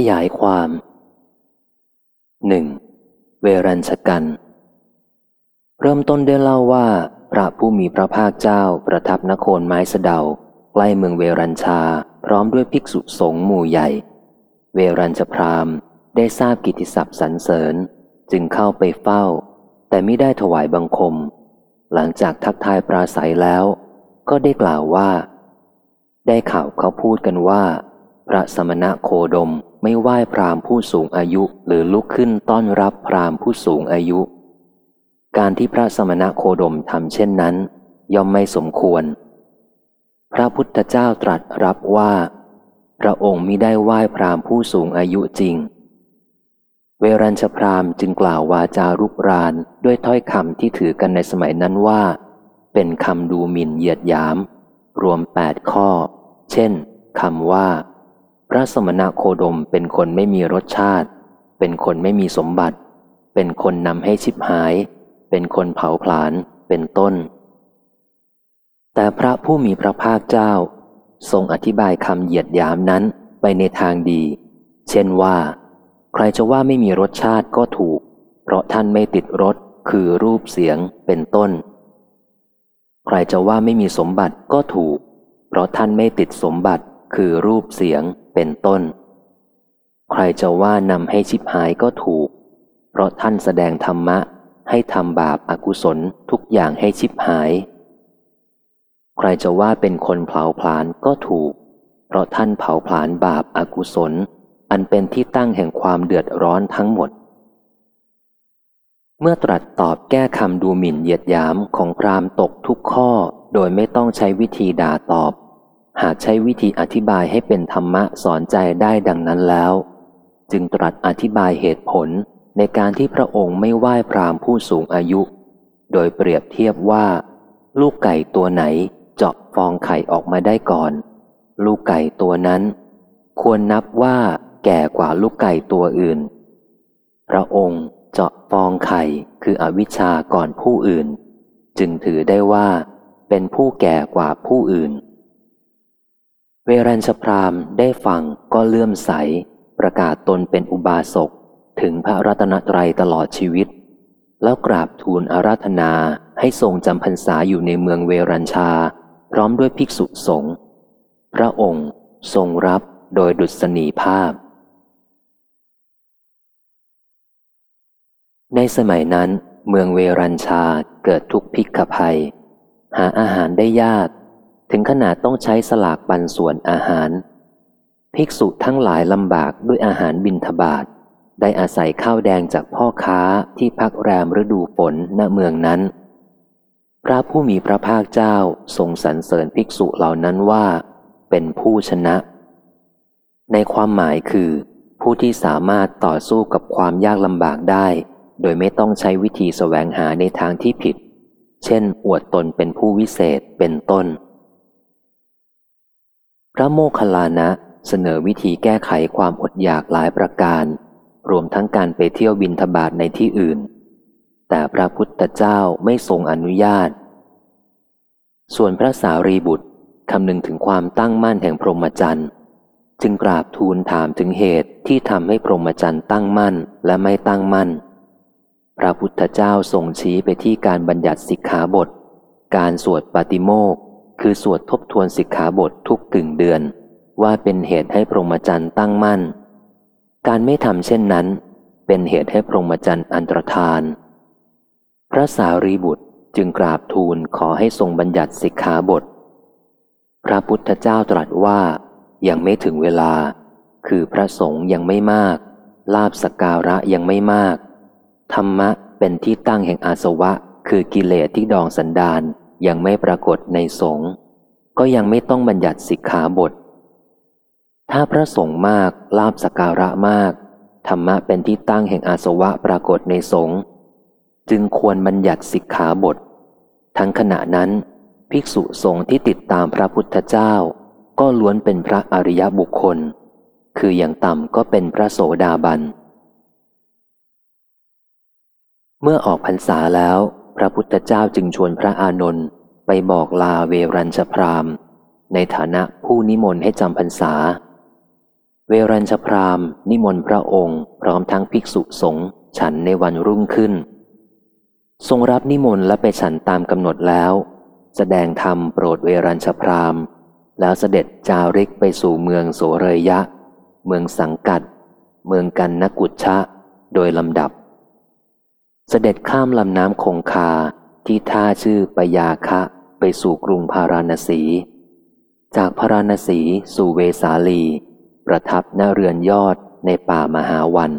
ขยายความหนึ่งเวรัญชกัน เริ่มต้นได้เล่าว่า พระผู้มีพระภาคเจ้าประทับนโคนไม้สะเดาใกล้เมืองเวรัญชา พร้อมด้วยภิกษุสงฆ์หมู่ใหญ่ เวรัญชพรามได้ทราบกิติศัพท์สรรเสริญ จึงเข้าไปเฝ้า แต่ไม่ได้ถวายบังคม หลังจากทักทายปราศัยแล้ว ก็ได้กล่าวว่า ได้ข่าวเขาพูดกันว่า พระสมณะโคดม ไม่ไหว้พรามผู้สูงอายุหรือลุกขึ้นต้อนรับพรามผู้สูงอายุ การที่พระสมณะโคดมทำเช่นนั้น ย่อมไม่สมควร พระพุทธเจ้าตรัสรับว่า พระองค์มิได้ไหว้พรามผู้สูงอายุจริง เวรัญชพรามจึงกล่าววาจารุกรานด้วยถ้อยคำที่ถือกันในสมัยนั้นว่า เป็นคำดูหมิ่นเหยียดหยาม รวมแปดข้อ เช่นคำว่า พระสมณะโคดมเป็นคนไม่มีรสชาติ เป็นคนไม่มีสมบัติ เป็นคนนำให้ชิบหาย เป็นคนเผาผลาญ เป็นต้น แต่พระผู้มีพระภาคเจ้า ทรงอธิบายคำเหยียดยามนั้นไปในทางดี เช่นว่า ใครจะว่าไม่มีรสชาติก็ถูก เพราะท่านไม่ติดรสคือรูปเสียงเป็นต้น ใครจะว่าไม่มีสมบัติก็ถูก เพราะท่านไม่ติดสมบัติคือรูปเสียง เป็นต้น ใครจะว่านำให้ชิบหายก็ถูก เพราะท่านแสดงธรรมะให้ทำบาปอากุศลทุกอย่างให้ชิบหาย ใครจะว่าเป็นคนเผาผลาญก็ถูก เพราะท่านเผาผลาญบาปอากุศล อันเป็นที่ตั้งแห่งความเดือดร้อนทั้งหมด เมื่อตรัสตอบแก้คำดูหมิ่นเหยียดยามของพรามตกทุกข้อโดยไม่ต้องใช้วิธีด่าตอบ หากใช้วิธีอธิบายให้เป็นธรรมะสอนใจได้ดังนั้นแล้ว จึงตรัสอธิบายเหตุผลในการที่พระองค์ไม่ไหว้พรามผู้สูงอายุ โดยเปรียบเทียบว่า ลูกไก่ตัวไหนเจาะฟองไข่ออกมาได้ก่อน ลูกไก่ตัวนั้น ควรนับว่าแก่กว่าลูกไก่ตัวอื่น พระองค์เจาะฟองไข่คืออวิชชาก่อนผู้อื่น จึงถือได้ว่าเป็นผู้แก่กว่าผู้อื่น เวรัญชพรามได้ฟังก็เลื่อมใส ประกาศตนเป็นอุบาสก ถึงพระรัตนตรัยตลอดชีวิต แล้วกราบทูลอาราธนาให้ทรงจำพรรษาอยู่ในเมืองเวรัญชา พร้อมด้วยภิกษุสงฆ์พระองค์ทรงรับโดยดุษณีภาพ ในสมัยนั้น เมืองเวรัญชาเกิดทุกพิกภัย หาอาหารได้ยาก ถึงขนาดต้องใช้สลากปันส่วนอาหาร ภิกษุทั้งหลายลำบากด้วยอาหารบินทบาทได้อาศัยข้าวแดงจากพ่อค้าที่พักแรมฤดูฝนณเมืองนั้น พระผู้มีพระภาคเจ้าทรงสรรเสริญภิกษุเหล่านั้นว่า เป็นผู้ชนะ ในความหมายคือ ผู้ที่สามารถต่อสู้กับความยากลำบากได้ โดยไม่ต้องใช้วิธีสแสวงหาในทางที่ผิด เช่น อวดตนเป็นผู้วิเศษเป็นต้น พระโมคคัลลานะเสนอวิธีแก้ไขความอดอยากหลายประการ รวมทั้งการไปเที่ยวบินทบาทในที่อื่น แต่พระพุทธเจ้าไม่ทรงอนุญาต ส่วนพระสารีบุตรคำนึงถึงความตั้งมั่นแห่งพรหมจรรย์จึงกราบทูลถามถึงเหตุที่ทำให้พรหมจรรย์ตั้งมั่นและไม่ตั้งมั่น พระพุทธเจ้าทรงชี้ไปที่การบัญญัติสิกขาบท การสวดปฏิโมก คือสวดทบทวนสิกขาบททุกกึ่งเดือน ว่าเป็นเหตุให้พรหมจรรย์ตั้งมั่น การไม่ทำเช่นนั้น เป็นเหตุให้พรหมจรรย์อันตรธาน พระสารีบุตรจึงกราบทูลขอให้ทรงบัญญัติสิกขาบท พระพุทธเจ้าตรัสว่ายังไม่ถึงเวลา คือพระสงฆ์ยังไม่มาก ลาบสการะยังไม่มาก ธรรมะเป็นที่ตั้งแห่งอาสวะ คือกิเลสที่ดองสันดาน ยังไม่ปรากฏในสงฆ์ก็ยังไม่ต้องบัญญัติสิกขาบท ถ้าพระสงฆ์มากลาบสการะมาก ธรรมะเป็นที่ตั้งแห่งอาสวะปรากฏในสงฆ์จึงควรบัญญัติสิกขาบท ทั้งขณะนั้น ภิกษุสงฆ์ที่ติดตามพระพุทธเจ้า ก็ล้วนเป็นพระอริยบุคคล คืออย่างต่ำก็เป็นพระโสดาบัน เมื่อออกพรรษาแล้ว พระพุทธเจ้าจึงชวนพระอานนท์ไปบอกลาเวรัญชพรามในฐานะผู้นิมนต์ให้จำพรรษา เวรัญชพรามนิมนต์พระองค์พร้อมทั้งภิกษุสงฆ์ฉันในวันรุ่งขึ้น ทรงรับนิมนต์และไปฉันตามกำหนดแล้ว แสดงธรรมโปรดเวรัญชพรามแล้วเสด็จจาริกไปสู่เมืองโสเรยะ เมืองสังกัด เมืองกันนกุชชะโดยลำดับ เสด็จข้ามลำน้ำคงคาที่ท่าชื่อปยาคะไปสู่กรุงพาราณสี จากพาราณสีสู่เวสาลี ประทับหน้าเรือนยอดในป่ามหาวัน